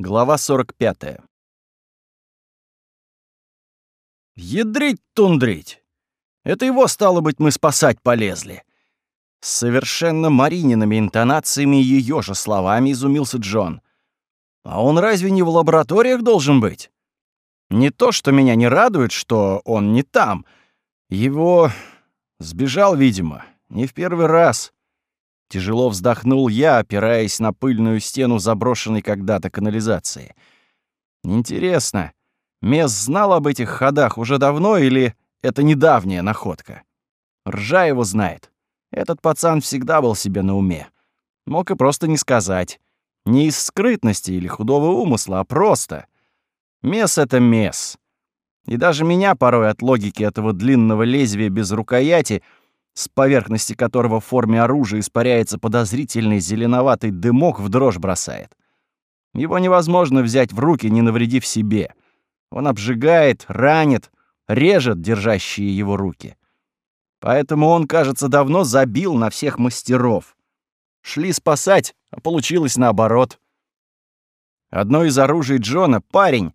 Глава 45. Ядрить-тундрить! Это его, стало быть, мы спасать полезли. С совершенно Мариниными интонациями ее же словами изумился Джон. А он разве не в лабораториях должен быть? Не то, что меня не радует, что он не там. Его сбежал, видимо, не в первый раз. Тяжело вздохнул я, опираясь на пыльную стену заброшенной когда-то канализации. Интересно, Мес знал об этих ходах уже давно или это недавняя находка? Ржа его знает. Этот пацан всегда был себе на уме. Мог и просто не сказать. Не из скрытности или худого умысла, а просто. Мес — это мес. И даже меня порой от логики этого длинного лезвия без рукояти — с поверхности которого в форме оружия испаряется подозрительный зеленоватый дымок, в дрожь бросает. Его невозможно взять в руки, не навредив себе. Он обжигает, ранит, режет держащие его руки. Поэтому он, кажется, давно забил на всех мастеров. Шли спасать, а получилось наоборот. Одно из оружий Джона, парень,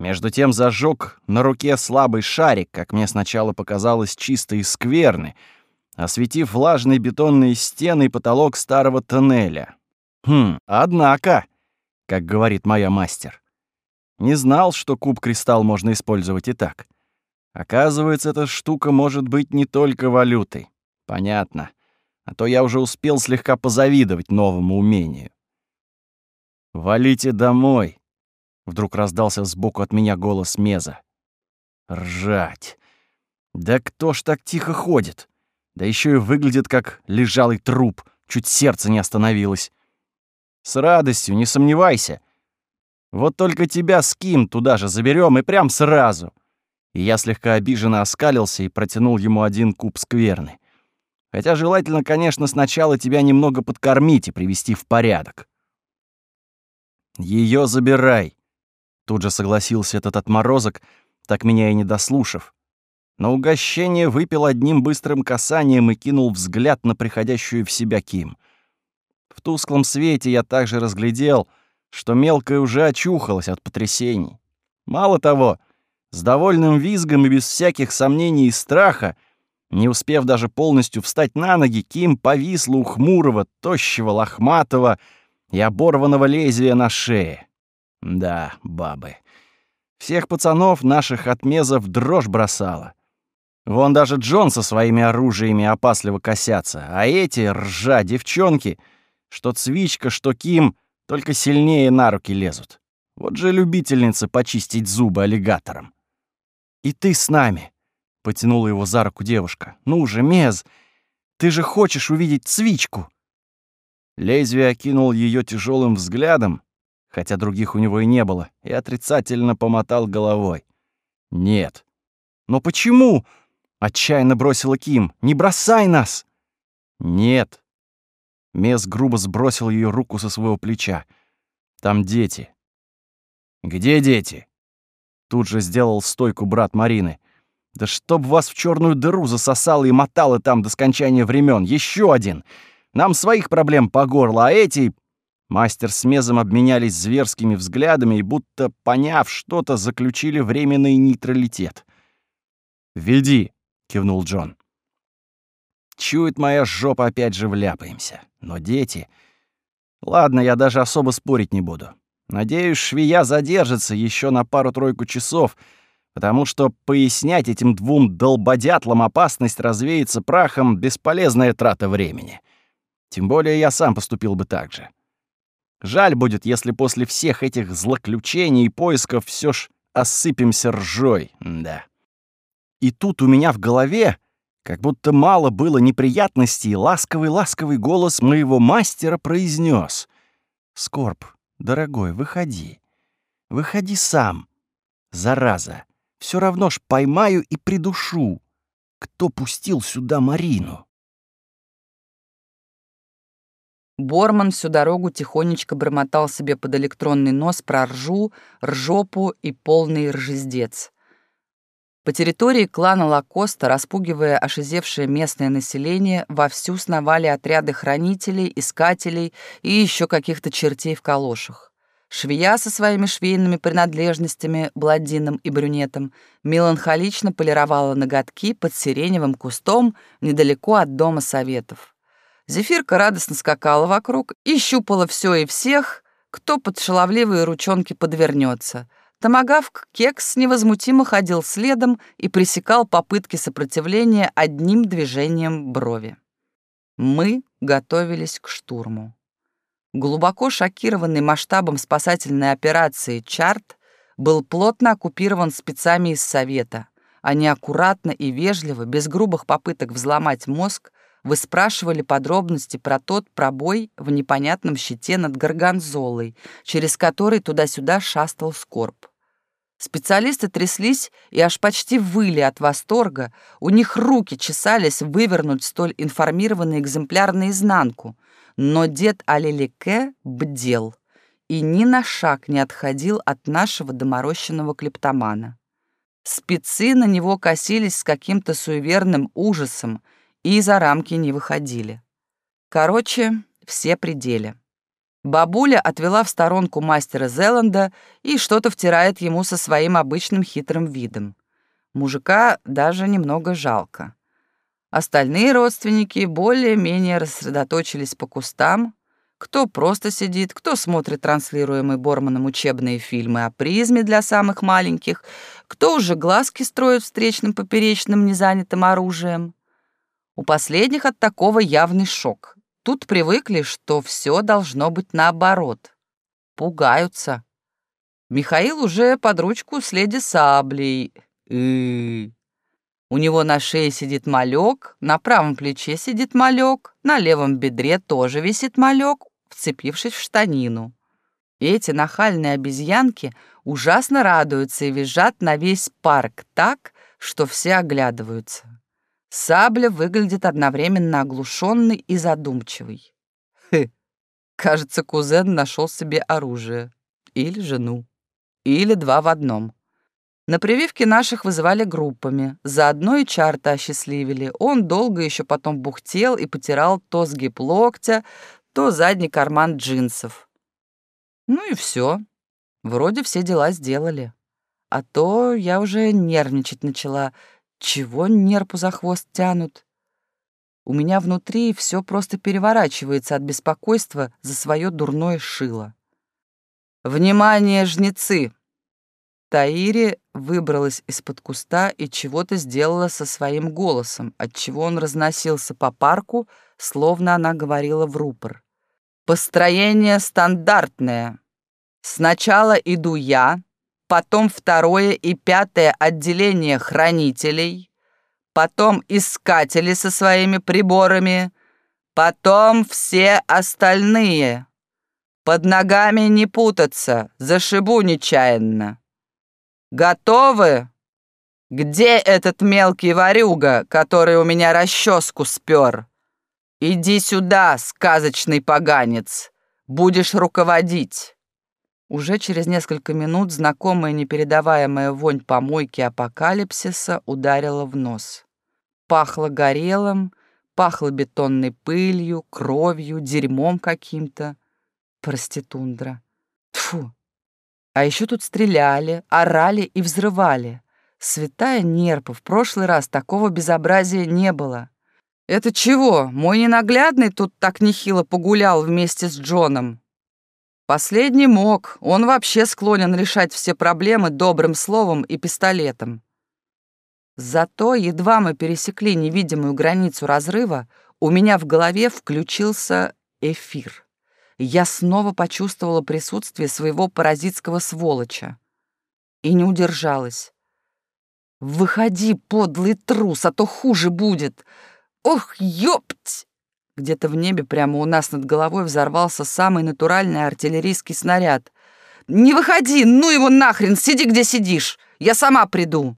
между тем зажег на руке слабый шарик, как мне сначала показалось, чисто и скверный, осветив влажные бетонные стены и потолок старого тоннеля. Хм, однако, как говорит моя мастер, не знал, что куб-кристалл можно использовать и так. Оказывается, эта штука может быть не только валютой. Понятно. А то я уже успел слегка позавидовать новому умению. «Валите домой!» — вдруг раздался сбоку от меня голос Меза. «Ржать! Да кто ж так тихо ходит? Да еще и выглядит как лежалый труп, чуть сердце не остановилось. С радостью, не сомневайся. Вот только тебя с Ким туда же заберем и прям сразу. И я слегка обиженно оскалился и протянул ему один куб скверны. Хотя желательно, конечно, сначала тебя немного подкормить и привести в порядок. Ее забирай. Тут же согласился этот отморозок, так меня и не дослушав. На угощение выпил одним быстрым касанием и кинул взгляд на приходящую в себя Ким. В тусклом свете я также разглядел, что мелкая уже очухалась от потрясений. Мало того, с довольным визгом и без всяких сомнений и страха, не успев даже полностью встать на ноги, Ким повисла у хмурого, тощего, лохматого и оборванного лезвия на шее. Да, бабы. Всех пацанов наших отмезов дрожь бросала. Вон даже Джон со своими оружиями опасливо косятся, а эти, ржа, девчонки, что Цвичка, что Ким, только сильнее на руки лезут. Вот же любительницы почистить зубы аллигатором. «И ты с нами», — потянула его за руку девушка. «Ну же, Мез, ты же хочешь увидеть Цвичку!» Лезвие окинул ее тяжелым взглядом, хотя других у него и не было, и отрицательно помотал головой. «Нет». «Но почему?» Отчаянно бросила Ким. «Не бросай нас!» «Нет». Мес грубо сбросил ее руку со своего плеча. «Там дети». «Где дети?» Тут же сделал стойку брат Марины. «Да чтоб вас в черную дыру засосало и мотало там до скончания времен. Еще один! Нам своих проблем по горло, а эти...» Мастер с Мезом обменялись зверскими взглядами и, будто поняв что-то, заключили временный нейтралитет. «Веди», кивнул Джон. Чует моя жопа, опять же вляпаемся. Но дети... Ладно, я даже особо спорить не буду. Надеюсь, швея задержится еще на пару-тройку часов, потому что пояснять этим двум долбодятлам опасность развеется прахом — бесполезная трата времени. Тем более я сам поступил бы так же. Жаль будет, если после всех этих злоключений и поисков все ж осыпемся ржой, да. И тут у меня в голове, как будто мало было неприятностей, ласковый-ласковый голос моего мастера произнес: «Скорб, дорогой, выходи. Выходи сам. Зараза, все равно ж поймаю и придушу. Кто пустил сюда Марину?» Борман всю дорогу тихонечко бормотал себе под электронный нос про ржу, ржопу и полный ржездец. По территории клана Лакоста, распугивая ошизевшее местное население, вовсю сновали отряды хранителей, искателей и еще каких-то чертей в калошах. Швея со своими швейными принадлежностями, блондином и брюнетом, меланхолично полировала ноготки под сиреневым кустом недалеко от дома советов. Зефирка радостно скакала вокруг и щупала все и всех, кто под шаловливые ручонки подвернется. Томагавк Кекс невозмутимо ходил следом и пресекал попытки сопротивления одним движением брови. Мы готовились к штурму. Глубоко шокированный масштабом спасательной операции Чарт был плотно оккупирован спецами из Совета. Они аккуратно и вежливо, без грубых попыток взломать мозг, выспрашивали подробности про тот пробой в непонятном щите над Горгонзолой, через который туда-сюда шастал Скорб. Специалисты тряслись и аж почти выли от восторга, у них руки чесались вывернуть столь информированный экземпляр наизнанку — но дед Алелике бдел и ни на шаг не отходил от нашего доморощенного клептомана. Спецы на него косились с каким-то суеверным ужасом и за рамки не выходили. Короче, все пределы. Бабуля отвела в сторонку мастера Зеланда и что-то втирает ему со своим обычным хитрым видом. Мужика даже немного жалко. Остальные родственники более-менее рассредоточились по кустам, кто просто сидит, кто смотрит транслируемые Борманом учебные фильмы о призме для самых маленьких, кто уже глазки строит встречным поперечным незанятым оружием. У последних от такого явный шок. Тут привыкли, что все должно быть наоборот. Пугаются. Михаил уже под ручку с леди саблей. И у него на шее сидит малек, на правом плече сидит малек, на левом бедре тоже висит малек, вцепившись в штанину. Эти нахальные обезьянки ужасно радуются и визжат на весь парк так, что все оглядываются. Сабля выглядит одновременно оглушенной и задумчивой. Хы, кажется, кузен нашел себе оружие. Или жену. Или два в одном. На прививке наших вызывали группами. Заодно и Чарта осчастливили. Он долго еще потом бухтел и потирал то сгиб локтя, то задний карман джинсов. Ну и все. Вроде все дела сделали. А то я уже нервничать начала. Чего нерпу за хвост тянут? У меня внутри все просто переворачивается от беспокойства за свое дурное шило. «Внимание, жнецы!» Таири выбралась из-под куста и чего-то сделала со своим голосом, отчего он разносился по парку, словно она говорила в рупор. «Построение стандартное. Сначала иду я, потом второе и пятое отделение хранителей, потом искатели со своими приборами, потом все остальные. Под ногами не путаться, зашибу нечаянно». Готовы? Где этот мелкий ворюга, который у меня расческу спер? Иди сюда, сказочный поганец. Будешь руководить. Уже через несколько минут знакомая непередаваемая вонь помойки апокалипсиса ударила в нос. Пахло горелым, пахло бетонной пылью, кровью, дерьмом каким-то. Проститундра. Тфу, а еще тут стреляли, орали и взрывали. Святая нерпа, в прошлый раз такого безобразия не было. Это чего, мой ненаглядный тут так нехило погулял вместе с Джоном? Последний мог, он вообще склонен решать все проблемы добрым словом и пистолетом. Зато едва мы пересекли невидимую границу разрыва, у меня в голове включился эфир я снова почувствовала присутствие своего паразитского сволоча. И не удержалась. «Выходи, подлый трус, а то хуже будет! Ох, ёпть!» Где-то в небе прямо у нас над головой взорвался самый натуральный артиллерийский снаряд. «Не выходи! Ну его нахрен! Сиди, где сидишь! Я сама приду!»